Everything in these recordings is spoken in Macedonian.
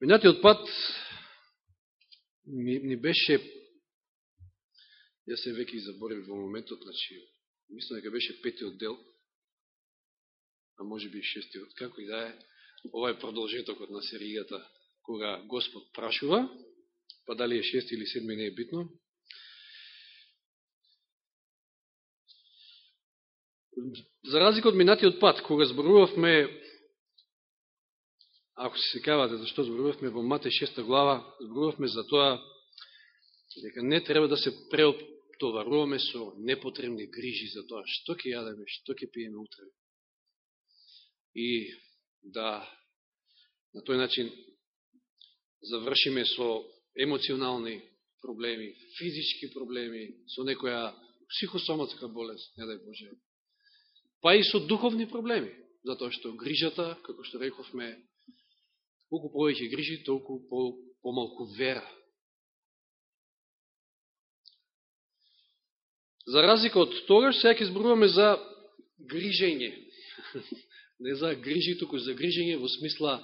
Минатиот пат ни, ни беше, јас се веќе заборив во моментот, значи, мислам дека беше петиот дел, а може би шестиот, како и да е, ова е продолжетокот на серијата, кога Господ прашува, па дали е шести или седми не е битно. За разлика од минатиот пат, кога зборувавме ако се секавате зашто зборувавме во Мате 6 глава, зборувавме за тоа дека не треба да се преоптоваруваме со непотребни грижи за тоа што ќе јадеме, што ќе пиеме утре. И да на тој начин завршиме со емоционални проблеми, физички проблеми, со некоја психосоматска болест, не дај Боже, па и со духовни проблеми, затоа што грижата, како што рековме, колку повеќе грижи, толку по, помалку вера. За разлика од тогаш, сега ќе зборуваме за грижење. Не за грижи, туку за грижење во смисла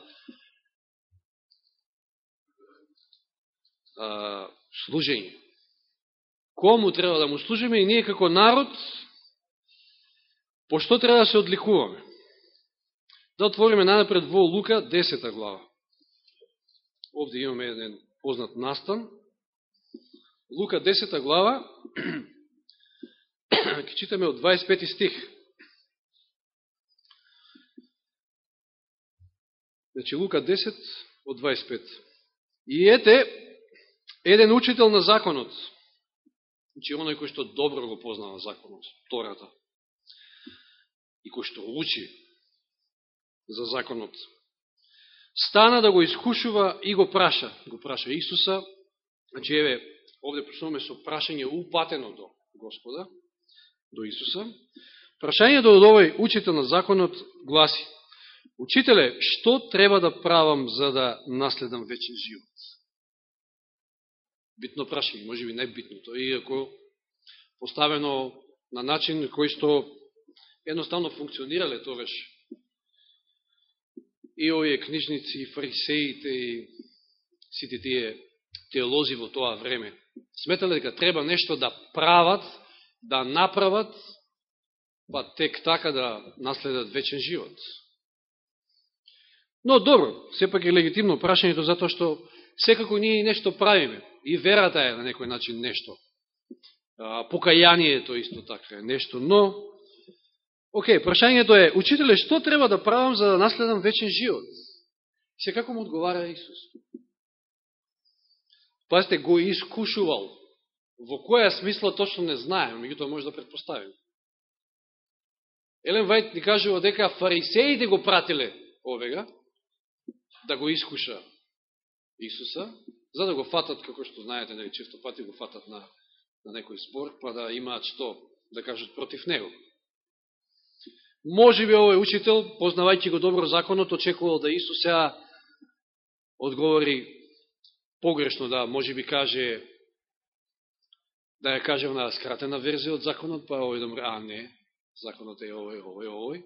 а, служење. Кому треба да му служиме и ние како народ, по што треба да се одликуваме? Да отвориме најнапред во Лука 10 глава. Овде имаме еден познат настан. Лука 10 глава, ќе читаме од 25 стих. Значи, Лука 10 од 25. И ете, еден учител на законот, значи оној кој што добро го познава законот, Тората, и кој што учи за законот, стана да го искушува и го праша. Го праша Исуса. Значи, еве, овде почнуваме со прашање упатено до Господа, до Исуса. Прашањето од овој учител на законот гласи, Учителе, што треба да правам за да наследам вечен живот? Битно прашање, може би најбитното, иако поставено на начин кој што едноставно функционирале тогаш и овие книжници, и фарисеите, и сите тие теолози во тоа време. Сметале дека треба нешто да прават, да направат, па тек така да наследат вечен живот. Но добро, сепак е легитимно прашањето затоа што секако ние нешто правиме. И верата е на некој начин нешто. Покајанието исто така е нешто, но Океј, прашањето е, учителе, што треба да правам за да наследам вечен живот? Се како му одговара Исус? Пазите, го искушувал. Во која смисла точно не знаем, меѓутоа може да предпоставим. Елен Вајт ни кажува дека фарисеите го пратиле овега да го искуша Исуса, за да го фатат, како што знаете, нели често пати го фатат на, на некој спор, па да имаат што да кажат против него. Може би овој учител, познавајќи го добро законот, очекувал да Исус сега одговори погрешно, да може би каже, да ја каже на скратена верзија од законот, па овој да а не, законот е овој, овој, овој.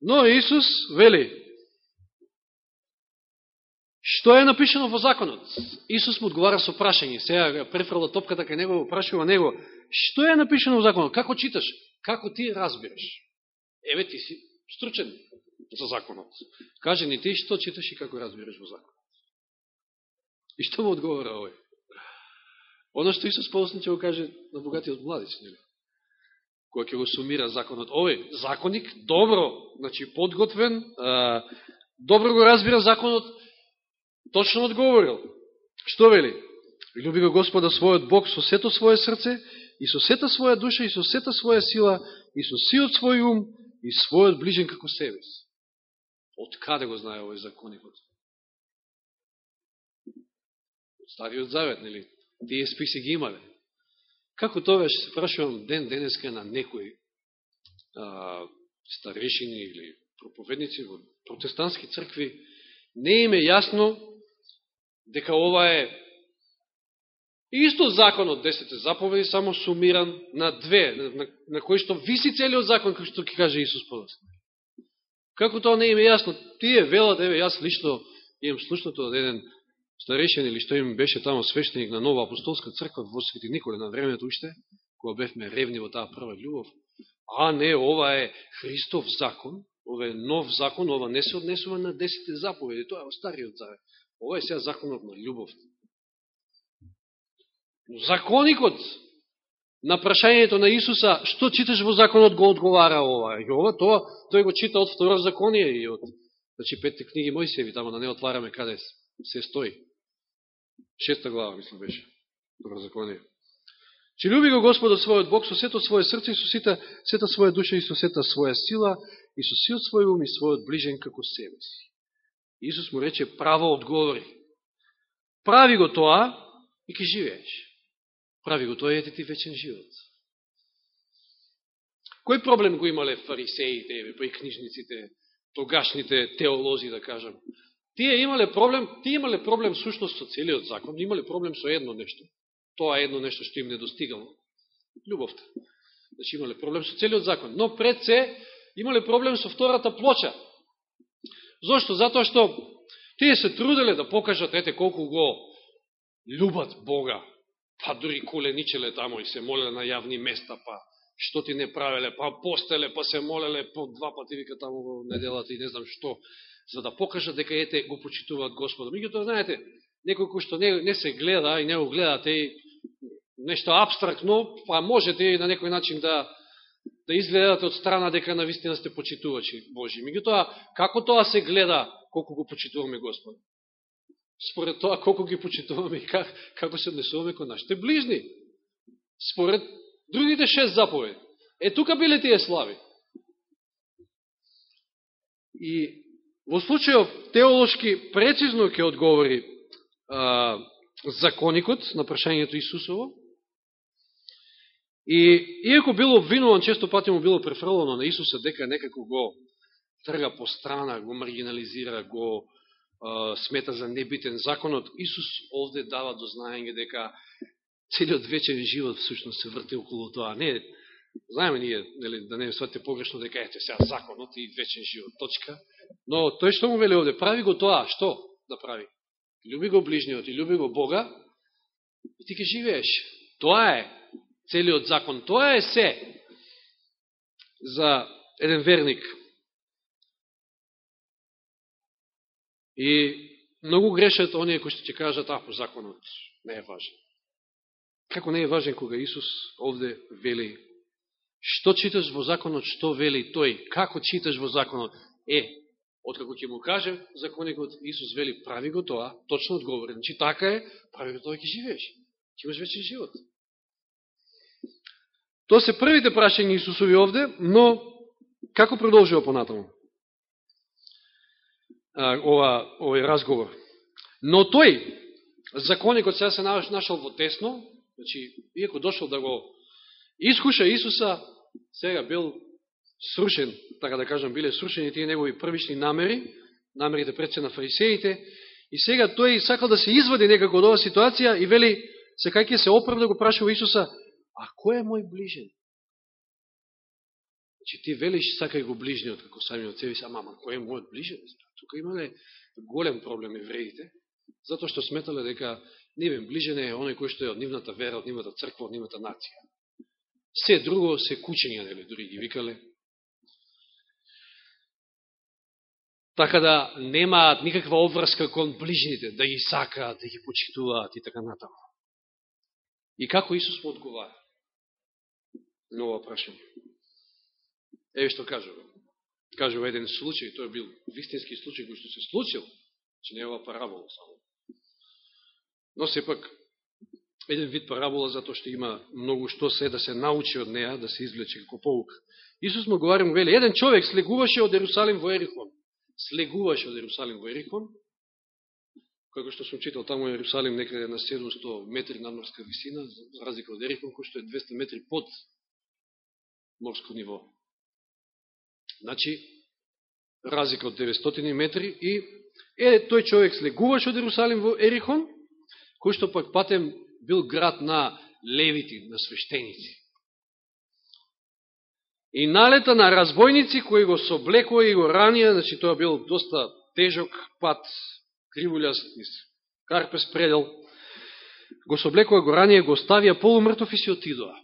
Но Исус вели, што е напишено во законот? Исус му одговара со прашање, сега ga префрла топката кај него, прашува него, што е напишено во законот? Како читаш? Како ти разбираш? Еве ти си стручен за законот. Каже ни ти што читаш и како разбираш во законот. И што му одговора овој? Оно што Исус полосно ќе го каже на богатиот младиц, нели? Кој ќе го сумира законот. Овој законник добро, значи подготвен, а, добро го разбира законот, точно одговорил. Што вели? Люби го Господа својот Бог со сето своје срце, и со сета своја душа, и со сета своја сила, и со сиот свој ум, и својот ближен како себе си. Од каде го знае овој законикот? Од Стариот Завет, нели? Тие списи ги имале. Како тоа се прашувам ден денеска на некои а, старешини или проповедници во протестантски цркви, не им е јасно дека ова е Исто законот, десете заповеди, само сумиран на две, на, на, на кои што виси целиот закон, како што ќе каже Исус подосно. Како тоа не им е јасно? Тие велат, еве, јас лично имам слушното од еден старешен или што им беше тамо свештеник на нова апостолска црква во Свети Николе на времето уште, кога бевме ревни во таа прва љубов, а не, ова е Христов закон, ова е нов закон, ова не се однесува на десете заповеди, тоа е стариот закон. Ова е сега законот на љубов. Законикот на прашањето на Исуса, што читаш во законот, го одговара ова. И ова, тоа, тој го чита од второ законие и од значи, петте книги Мојсеви, тамо да не отвараме каде се стои. Шеста глава, мислам, беше. Второ законие. Че люби го Господот својот Бог со сето своје срце и со сета, сета своја душа и со сета своја сила и со сил свој ум и својот ближен како себе си. Исус му рече право одговори. Прави го тоа и ке живееш. Прави го тоа и ете ти вечен живот. Кој проблем го имале фарисеите, па и книжниците, тогашните теолози, да кажам? Тие имале проблем, тие имале проблем сушност со целиот закон, имале проблем со едно нешто тоа е едно нешто што им не достигало. Любовта. Значи имале проблем со целиот закон. Но пред се имале проблем со втората плоча. Зошто? Затоа што тие се труделе да покажат, ете, колку го любат Бога. Па дури коленичеле тамо и се молеле на јавни места, па што ти не правеле, па постеле, па се молеле по два пати вика тамо во неделата и не знам што, за да покажат дека ете го почитуваат Господа. Меѓутоа, знаете, некој кој што не, не се гледа и не го гледате и нешто абстрактно, па можете и на некој начин да, да изгледате од страна дека на вистина сте почитувачи Божи. Меѓутоа, како тоа се гледа колку го почитуваме Господ? Според тоа колку ги почитуваме и как, како се однесуваме кон нашите ближни. Според другите шест заповеди. Е, тука биле тие слави. И во случајов теолошки прецизно ќе одговори а, законикот на прашањето Исусово. И иако било обвинуван, често пати му било префрлено на Исуса дека некако го трга по страна, го маргинализира, го смета за небитен законот, Исус овде дава до знаење дека целиот вечен живот всушност се врти околу тоа. Не, знаеме ние, нели, да не свате погрешно дека ете сега законот и вечен живот, точка. Но тој што му вели овде, прави го тоа, што да прави? Люби го ближниот и люби го Бога, и ти ке живееш. Тоа е целиот закон. Тоа е се за еден верник. И многу грешат оние кои што ќе кажат, а, законот не е важен. Како не е важен кога Исус овде вели Што читаш во законот, што вели тој? Како читаш во законот? Е, Откако ќе му каже законикот, Исус вели, прави го тоа, точно одговорен, че така е, прави го тоа, ќе живееш. Ќе имаш вечен живот. Тоа се првите прашања Исусови овде, но како продолжува понатаму? А, ова, овој разговор. Но тој, законикот сега се нашел во тесно, значи, иако дошол да го искуша Исуса, сега бил срушен, така да кажам, биле срушени тие негови првични намери, намерите пред се на фарисеите, и сега тој сакал да се извади некако од оваа ситуација и вели, секај ќе се оправда, го прашува Исуса, а кој е мој ближен? Значи ти велиш сакај го ближниот, како самиот себе си, ама, ама кој е мојот ближен? Тука имале голем проблем евреите, затоа што сметале дека нивен ближен е оној кој што е од нивната вера, од нивната црква, од нивната нација. Се друго се кучења, нели, дури ги викале, така да немаат никаква обврска кон ближните, да ги сакаат, да ги почитуваат и така натаму. И како Исус му одговара? Ново прашање. Еве што кажува. Кажува еден случај, тој бил вистински случај кој што се случил, че не е ова парабола само. Но сепак, еден вид парабола, затоа што има многу што се да се научи од неа, да се извлече како поука. Исус му говори му вели, еден човек слегуваше од Ерусалим во Ерихон слегуваше од Ерусалим во Ерихон, како што сум читал, таму Ерусалим некаде на 700 метри надморска висина, за разлика од Ерихон, кој што е 200 метри под морско ниво. Значи, разлика од 900 метри и е, тој човек слегуваше од Ерусалим во Ерихон, кој што пак патем бил град на левити, на свештеници и налета на разбойници кои го соблекува и го ранија, значи тоа бил доста тежок пат, кривуљас, низ карпес предел, го соблекува го ранија, го ставија полумртов и си отидоа.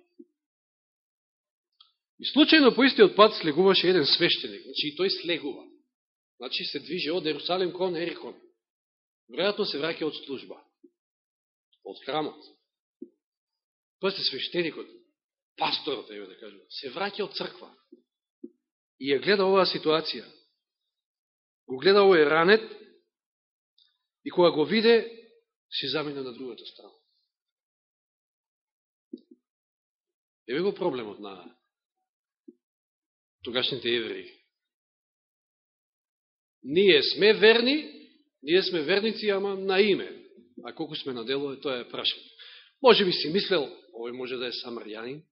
И случајно по истиот пат слегуваше еден свештеник, значи и тој слегува. Значи се движи од Ерусалим кон Ерихон. Веројатно се враќа од служба. Од храмот. Тој се свештеникот, пасторот, ево да кажем, се враќа од црква. И ја гледа оваа ситуација. Го гледа овој ранет и кога го виде, си замина на другата страна. Еве го проблемот на тогашните евреи. Ние сме верни, ние сме верници, ама на име. А колку сме на дело, тоа е прашање. Може би си мислел, овој може да е самарјанин,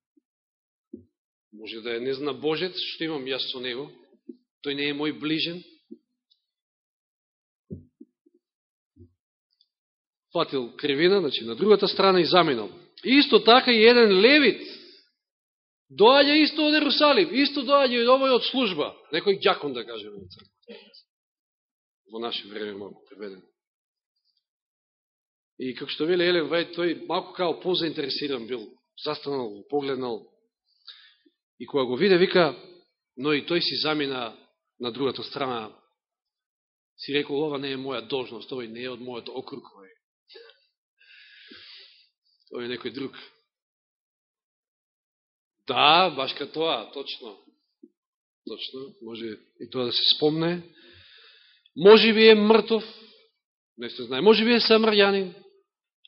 може да е не зна Божец, што имам јас со него, тој не е мој ближен. Фатил кривина, значи на другата страна и заминал. Исто така и еден левит, доаѓа исто од Ерусалим, исто доаѓа и овој од служба, некој ѓакон да кажеме во наше време малку преведен. И како што вели Елен Вајд, тој малку као позаинтересиран бил, застанал, погледнал. И кога го виде, вика, но и тој си замина на другата страна, си рекол, ова не е моја должност, овој не е од мојот округ, овој. Овој е некој друг. Да, баш ка тоа, точно. Точно, може и тоа да се спомне. Може би е мртов, не се знае. Може би е самарјанин.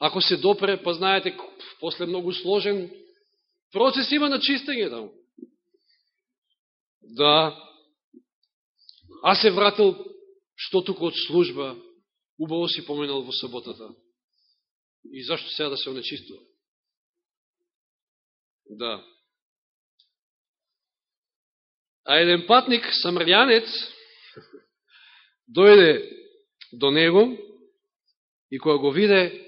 Ако се допре, па знаете, после многу сложен процес има на чистење таму. Да. А се вратил што туку од служба, убаво си поминал во саботата. И зашто сега да се онечистува? Да. А еден патник, самарјанец, дојде до него и кога го виде,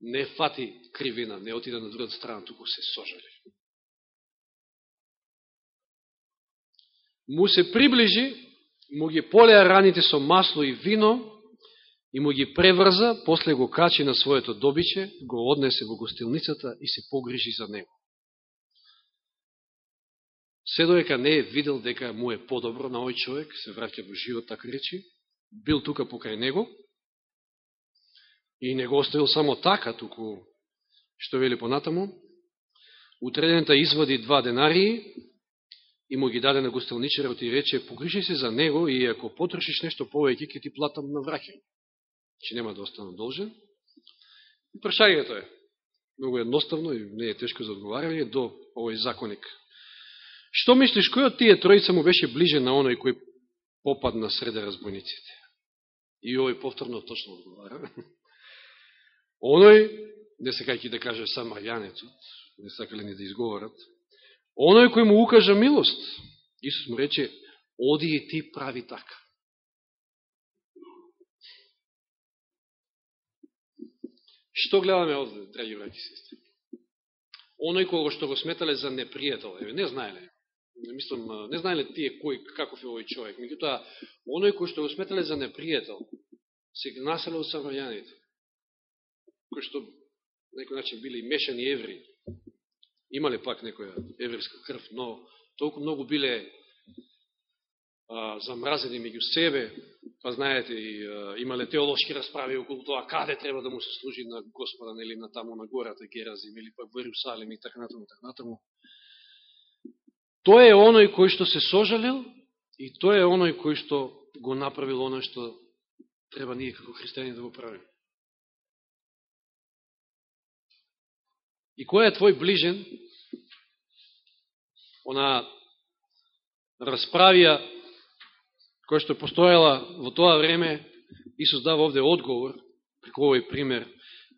не фати кривина, не отиде на другата страна, туку се сожали. Му се приближи, му ги полеа раните со масло и вино, и му ги преврза, после го качи на своето добиче, го однесе во гостилницата и се погрижи за него. Се доека не е видел дека му е подобро на овој човек, се враќа во живот, така речи, бил тука покај него и не го оставил само така, туку, што вели понатаму, утредента извади два денарии и му ги даде на гостелничарот и рече, погрижи се за него и ако потрошиш нешто повеќе, ќе ти платам на враќање. Че значи, нема да останам должен. И прашањето е многу едноставно и не е тешко за одговарање до овој законик Што мислиш, кој од тие тројца му беше ближе на оној кој попадна среде разбойниците? И овој повторно точно одговара. Оној, не сакајќи да каже сам Марјанецот, не сакали ни да изговорат, оној кој му укажа милост, Исус му рече, оди и ти прави така. Што гледаме овде, драги браки сестри? Оној кого што го сметале за непријател, не знаеле, не мислам, не знаеле тие кој, каков е овој човек. Меѓутоа, оној кој што го сметале за непријател, се населе од самарјаните, кои што некој начин били мешани еври, имале пак некоја еврейска крв, но толку многу биле а, замразени меѓу себе, па знаете, и, а, имале теолошки расправи околу тоа каде треба да му се служи на Господа, нели на таму на гората Геразим, или пак во Иерусалим и така натаму, така натаму. Тој е оној кој што се сожалил и тој е оној кој што го направил оној што треба ние како христијани да го правим. И кој е твој ближен? Она расправија која што постоела во тоа време, Исус дава овде одговор, преку овој пример.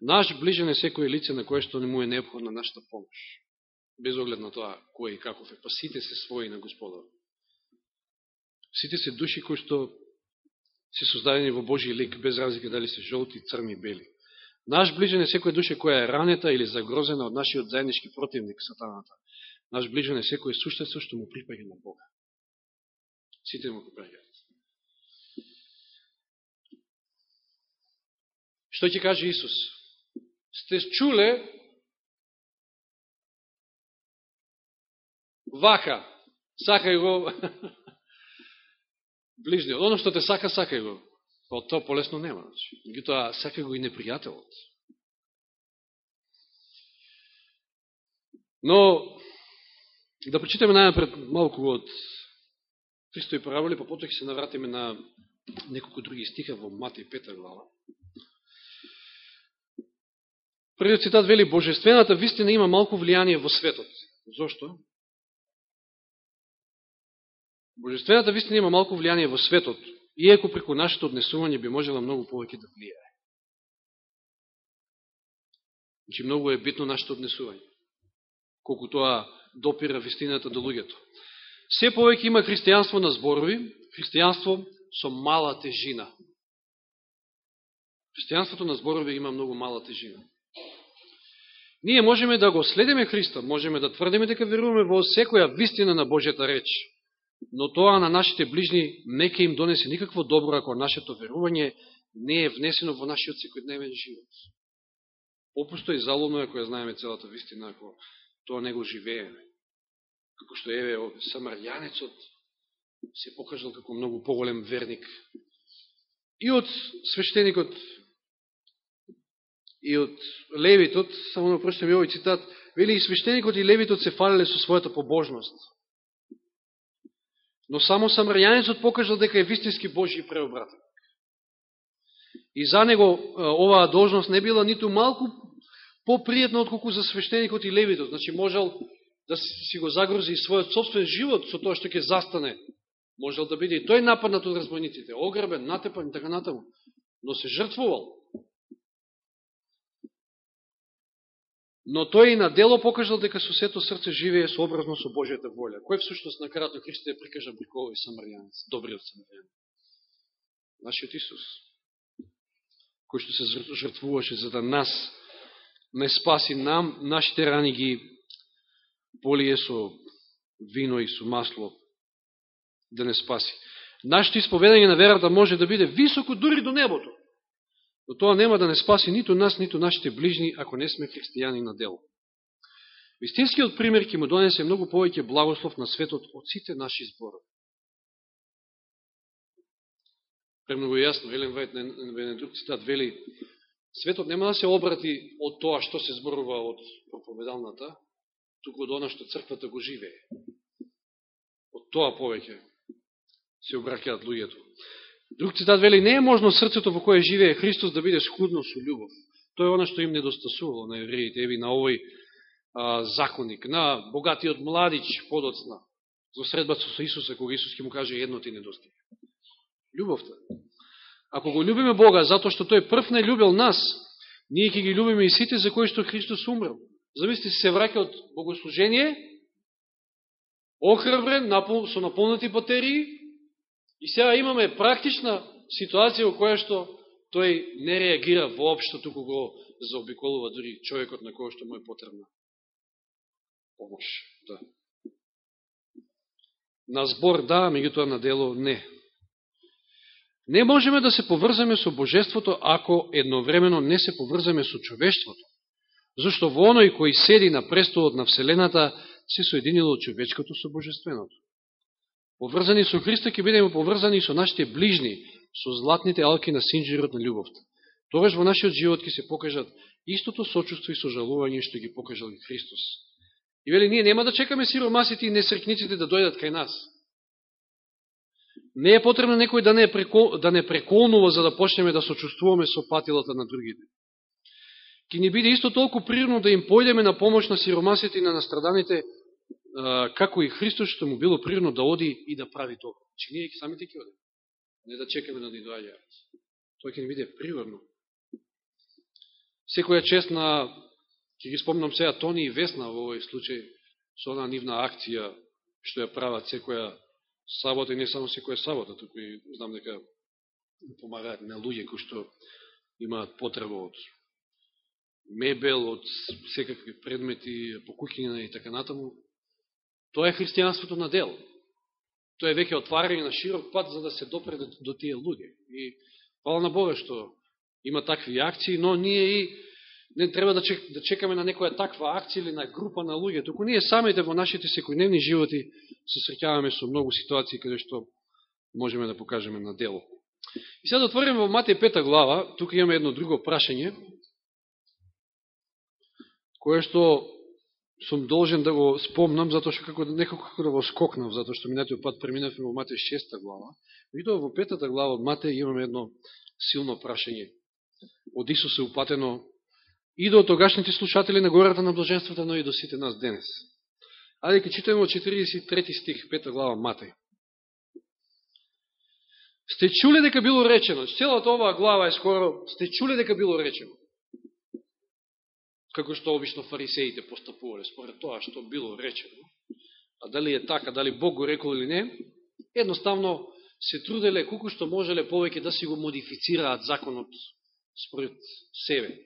Наш ближен е секој лице на кое што не му е необходна нашата помощ без оглед на тоа кој и каков е, па сите се своји на Господа. Сите се души кои што се создадени во Божи лик, без разлика дали се жолти, црни, бели. Наш ближен е секоја душа која е ранета или загрозена од нашиот заеднички противник, сатаната. Наш ближен е секој суштество што му припаѓа на Бога. Сите му припаѓаат. Што ќе каже Исус? Сте чуле вака, сакај го ближниот. Оно што те сака, сакај го. Па тоа полесно нема. Значи. Ги тоа сакај го и непријателот. Но, да прочитаме најапред малку од Христови параболи, па потоа ќе се навратиме на неколку други стиха во Матеј пета глава. Првиот цитат вели, Божествената вистина има малку влијание во светот. Зошто? Божествената вистина има малку влијание во светот, иако преку нашето однесување би можела многу повеќе да влијае. Значи, многу е битно нашето однесување, колку тоа допира вистината до луѓето. Се повеќе има христијанство на зборови, христијанство со мала тежина. Христијанството на зборови има многу мала тежина. Ние можеме да го следиме Христа, можеме да тврдиме дека веруваме во секоја вистина на Божјата реч, но тоа на нашите ближни не ке им донесе никакво добро ако нашето верување не е внесено во нашиот секојдневен живот. Попусто и залудно е која знаеме целата вистина, ако тоа не го живееме. Како што еве самарјанецот се покажал како многу поголем верник. И од свештеникот и од левитот, само да прочитам овој цитат, вели и свештеникот и левитот се фалеле со својата побожност. Но само самарјанецот покажал дека е вистински Божи преобратен. И за него оваа должност не била ниту малку попријетна отколку за свештеникот и левитот. Значи можел да си го загрози својот собствен живот со тоа што ќе застане. Можел да биде и тој нападнат од разбойниците, ограбен, натепан и така натаму. Но се жртвувал. Но тој и на дело покажал дека со сето срце живее сообразно со Божијата волја. Кој всушност на кратко Христо ја прикажа бриковој самарјанец, добриот самарјанец? Нашиот Исус, кој што се жртвуваше за да нас не спаси нам, нашите рани ги полие со вино и со масло да не спаси. Нашето исповедање на верата може да биде високо дури до небото. Но тоа нема да не спаси ниту нас, ниту нашите ближни, ако не сме христијани на дело. Вистинскиот пример ќе му донесе многу повеќе благослов на светот од сите наши зборови. Премногу јасно, Елен Вајт на еден друг цитат вели, светот нема да се обрати од тоа што се зборува од проповедалната, туку од она што црквата го живее. Од тоа повеќе се обракеат луѓето. Друг цитат вели, не е можно срцето во кое живее Христос да биде скудно со љубов. Тоа е она што им недостасувало на евреите, еви на овој а, законник, на богатиот младич подоцна, за средба со Исуса, кога Исус ќе му каже едно ти недостига. Љубовта. Ако го љубиме Бога, затоа што Тој прв не љубил нас, ние ќе ги љубиме и сите за кои што Христос умрел. Замислите се враќа од богослужение, охрабрен, со наполнати батерии, И сега имаме практична ситуација во која што тој не реагира воопшто, туку го заобиколува дури човекот на кој што му е потребна помош. Да. На збор да, меѓутоа на дело не. Не можеме да се поврзаме со Божеството ако едновремено не се поврзаме со човештвото. Зашто во оној кој седи на престолот на Вселената се соединило човечкото со Божественото поврзани со Христа, ќе бидеме поврзани со нашите ближни, со златните алки на синџирот на љубовта. Тогаш во нашиот живот ќе се покажат истото сочувство и сожалување што ги покажал и Христос. И вели, ние нема да чекаме сиромасите и несрекниците да дојдат кај нас. Не е потребно некој да не, преко, да не преколнува за да почнеме да сочувствуваме со патилата на другите. Ке ни биде исто толку природно да им појдеме на помош на сиромасите и на настраданите, како и Христос што му било природно да оди и да прави тоа. Значи, Че ние самите ќе одиме. Не да чекаме да ни доаѓа. Тоа ќе ни биде природно. Секоја чест на, ќе ги спомнам сега, Тони и Весна во овој случај, со она нивна акција, што ја прават секоја сабота и не само секоја сабота, туку и знам дека помагаат на луѓе кои што имаат потреба од мебел, од секакви предмети, покукина и така натаму, Тоа е христијанството на дел. Тоа е веќе отварање на широк пат за да се допре до, тие луѓе. И хвала на Бога што Има такви акции, но ние и не треба да, чек, да чекаме на некоја таква акција или на група на луѓе, току ние самите во нашите секојдневни животи се среќаваме со многу ситуации каде што можеме да покажеме на дело. И сега да отвориме во Матеј пета глава, тука имаме едно друго прашање, кое што сум должен да го спомнам, затоа што како, некако како да го скокнав, затоа што минатиот пат преминавме во Матеј шеста глава. Видоа во петата глава од Матеј имаме едно силно прашање. Од Исус е упатено и до тогашните слушатели на гората на блаженствата, но и до сите нас денес. Ајде ке читаме од 43 стих, пета глава Матеј. Сте чули дека било речено, целата оваа глава е скоро, сте чули дека било речено. Како што обично фарисеите постапувале според тоа што било речено. А дали е така, дали Бог го рекол или не, едноставно се труделе колку што можеле повеќе да си го модифицираат законот според себе.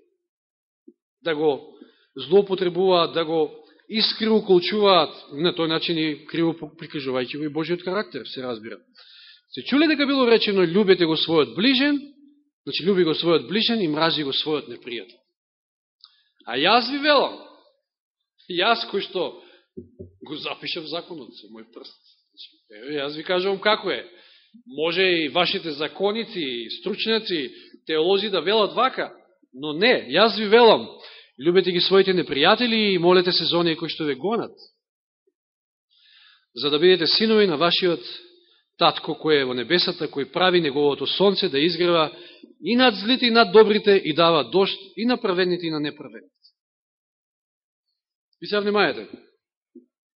Да го злоупотребуваат, да го искриво колчуваат, на тој начин и криво прикажувајќи го и Божиот карактер, се разбира. Се чули дека било речено, любете го својот ближен, значи люби го својот ближен и мрази го својот непријател. А јас ви велам, јас кој што го запишав законот со мој прст. Еве, јас ви кажувам како е. Може и вашите законици, и стручњаци, теолози да велат вака, но не, јас ви велам, любете ги своите непријатели и молете се за оние кои што ве гонат, за да бидете синови на вашиот татко кој е во небесата, кој прави неговото сонце да изгрева и над злите и над добрите и дава дошт и на праведните и на неправедните. Ви се внимајате.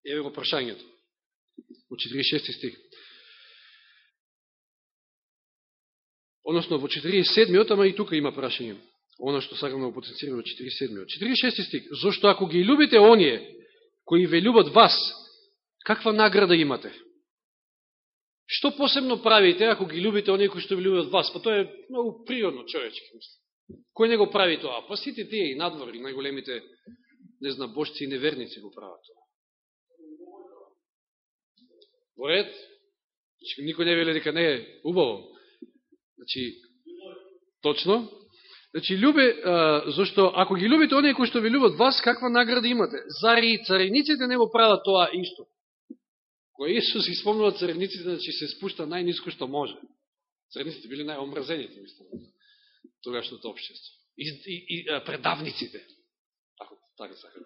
Еве го прашањето. Во 46 стих. Односно во 47 ама и тука има прашање. Оно што сакам да го потенцирам во 47 46 стих. Зошто ако ги любите оние кои ве любат вас, каква награда имате? Што посебно правите ако ги любите оние кои што ви любят вас? Па тоа е многу природно човечки, мислам. Кој не го прави тоа? Па сите тие и надвор, и најголемите, не знам, божци и неверници го прават тоа. Во ред? Значи, никој не вели дека не е убаво. Значи, точно. Значи, любе, а, зашто ако ги любите оние кои што ви любат вас, каква награда имате? Зари царениците не го прават тоа исто? Кој Исус испомнува царевниците, значи се спушта најниско што може. Царевниците били најомразените, мислам, тогашното обшество. И, и, и предавниците, ако така сака.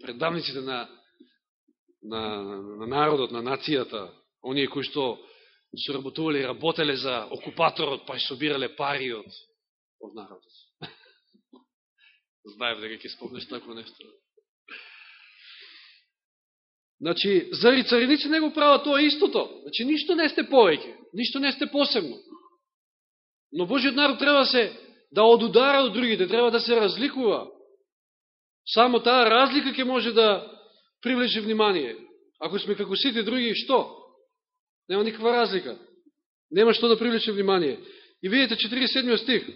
Предавниците на, на, на народот, на нацијата, оние кои што се и работеле за окупаторот, па собирале пари од, од народот. Знаев дека ќе спомнеш тако нешто. Значи, зари цариници не го прават тоа истото. Значи, ништо не сте повеќе, ништо не сте посебно. Но Божиот народ треба се да одудара од другите, треба да се разликува. Само таа разлика ќе може да привлече внимание. Ако сме како сите други, што? Нема никаква разлика. Нема што да привлече внимание. И видите 47 стих.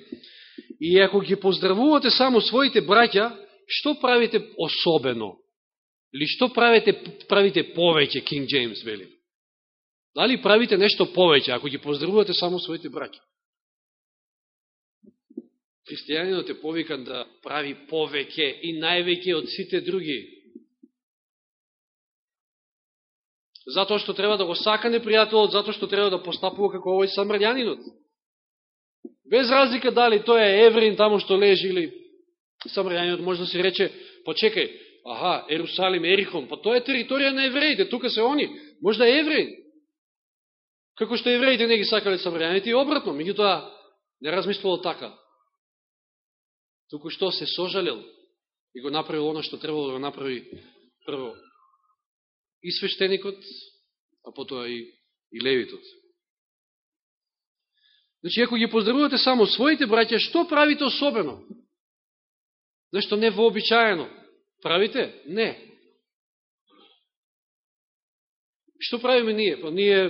И ако ги поздравувате само своите браќа, што правите особено? Или што правите, правите повеќе, King James вели? Дали правите нешто повеќе, ако ги поздравувате само своите браки? Христијанинот е повикан да прави повеќе и највеќе од сите други. Затоа што треба да го сака непријателот, затоа што треба да постапува како овој самрјанинот. Без разлика дали тој е еврин таму што лежи или самрјанинот може да се рече, почекај, Аха, Ерусалим, Ерихон, па тоа е територија на евреите, тука се они, може да е евреи. Како што евреите не ги сакале самарјаните и обратно, меѓутоа не размислувал така. Туку што се сожалел и го направил оно што требало да го направи прво и свештеникот, а потоа и, и левитот. Значи, ако ги поздравувате само своите браќа, што правите особено? Нешто невообичаено. Правите? Не. Што правиме ние? Па ние,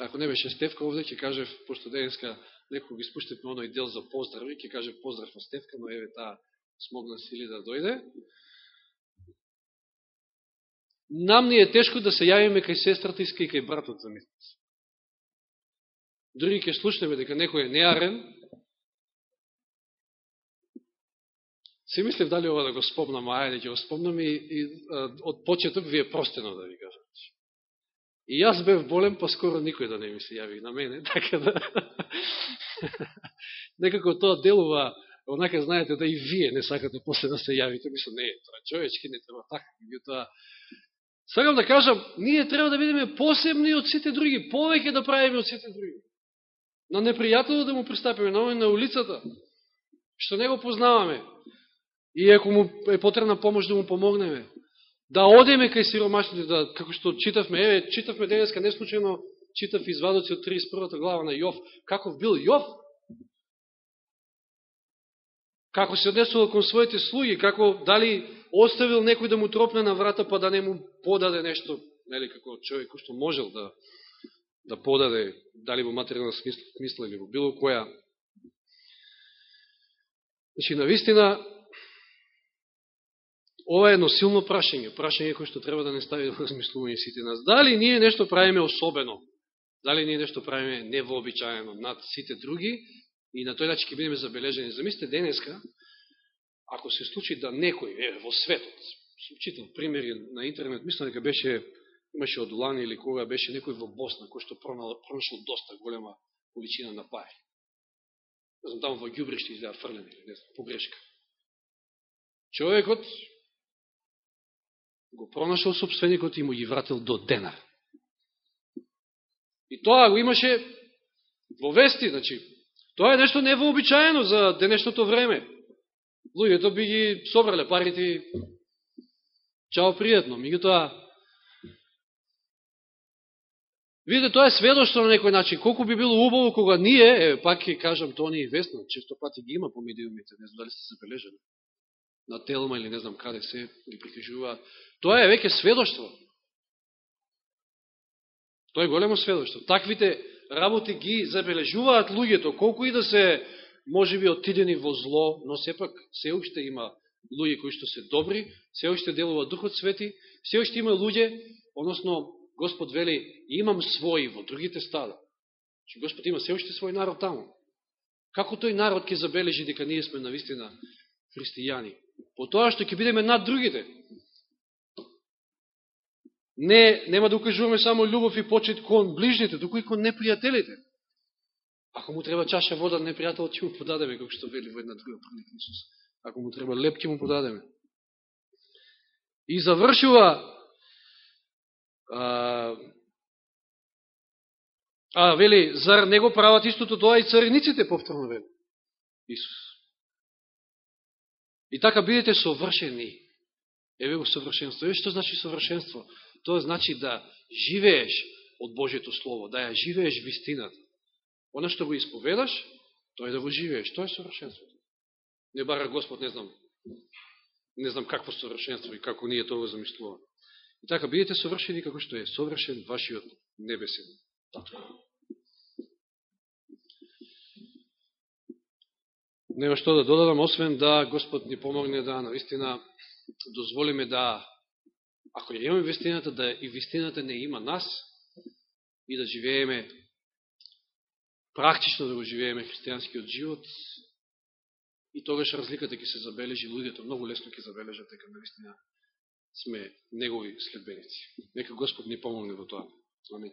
ако не беше Стевка овде, ќе кажев, пошто денеска некој ги спуштет на оној дел за поздрави, ќе каже поздрав на Стевка, но еве таа смогна сили да дојде. Нам ни е тешко да се јавиме кај сестрата и кај братот за мислец. Други ќе слушнеме дека некој е неарен, Се мислев дали ова да го спомнам, а ајде ќе го спомнам и, и од почеток ви е простено да ви кажам. И јас бев болен, па скоро никој да не ми се јави на мене, така да... Некако тоа делува, онака знаете да и вие не сакате после да се јавите, мислам, не, тоа човечки не треба така, меѓутоа... Сакам да кажам, ние треба да бидеме посебни од сите други, повеќе да правиме од сите други. На непријателот да му пристапиме, на на улицата, што не го познаваме, И ако му е потребна помош да му помогнеме. Да одеме кај сиромашните, да, како што читавме, еве, читавме денеска, не случайно читав извадоци од 31 глава на Јов. Каков бил Јов? Како се однесувал кон своите слуги, како дали оставил некој да му тропне на врата, па да не му подаде нешто, нели, како човек што можел да, да подаде, дали во материјална смисла или во било која. Значи, на вистина, ова е едно силно прашање, прашање кој што треба да не стави во размислување сите нас. Дали ние нешто правиме особено? Дали ние нешто правиме невообичаено над сите други и на тој начин ќе бидеме забележени? Замислите денеска, ако се случи да некој е во светот, се примери на интернет, мислам дека беше имаше од Лани или кога беше некој во Босна кој што пронашол доста голема количина на пари. Не знам, таму во ѓубриште изгледа фрлени, не знам, погрешка. Човекот го пронашал собственикот и му ги вратил до денар. И тоа го имаше во вести, значи, тоа е нешто невообичаено за денешното време. Луѓето би ги собрале парите чао пријатно. Меѓутоа, видите, тоа е сведоштво на некој начин. Колку би било убаво кога ние, е, пак ќе кажам, тоа не е вестно, често пати ги има по медиумите, не знам дали сте забележали на Телма или не знам каде се ги прикажуваат. Тоа е веќе сведоштво. Тоа е големо сведоштво. Таквите работи ги забележуваат луѓето, колку и да се може би отидени во зло, но сепак се уште има луѓе кои што се добри, се уште делува Духот Свети, се уште има луѓе, односно Господ вели, имам своји во другите стада. Че Господ има се уште свој народ таму. Како тој народ ќе забележи дека ние сме навистина христијани? По тоа што ќе бидеме над другите. Не, нема да укажуваме само љубов и почет кон ближните, туку и кон непријателите. Ако му треба чаша вода, непријател ќе му подадеме, како што вели во една друга прилика Исус. Ако му треба леп, ќе му подадеме. И завршува а, а вели, зар не го прават истото тоа и цариниците, повторно вели. Исус. И така бидете совршени. Еве го совршенство. Еве што значи совршенство? Тоа значи да живееш од Божието Слово, да ја живееш вистината. Оно што го исповедаш, тоа е да го живееш. Тоа е совршенството. Не бара Господ, не знам, не знам какво совршенство и како ние тоа го замислуваме. И така, бидете совршени како што е совршен вашиот небесен татко. Нема што да додадам, освен да Господ ни помогне да наистина дозволиме да, ако ја имаме вистината, да и вистината не има нас и да живееме практично да го живееме христијанскиот живот и тогаш разликата ќе се забележи, луѓето многу лесно ќе забележат дека наистина сме негови следбеници. Нека Господ ни помогне во тоа. Амин.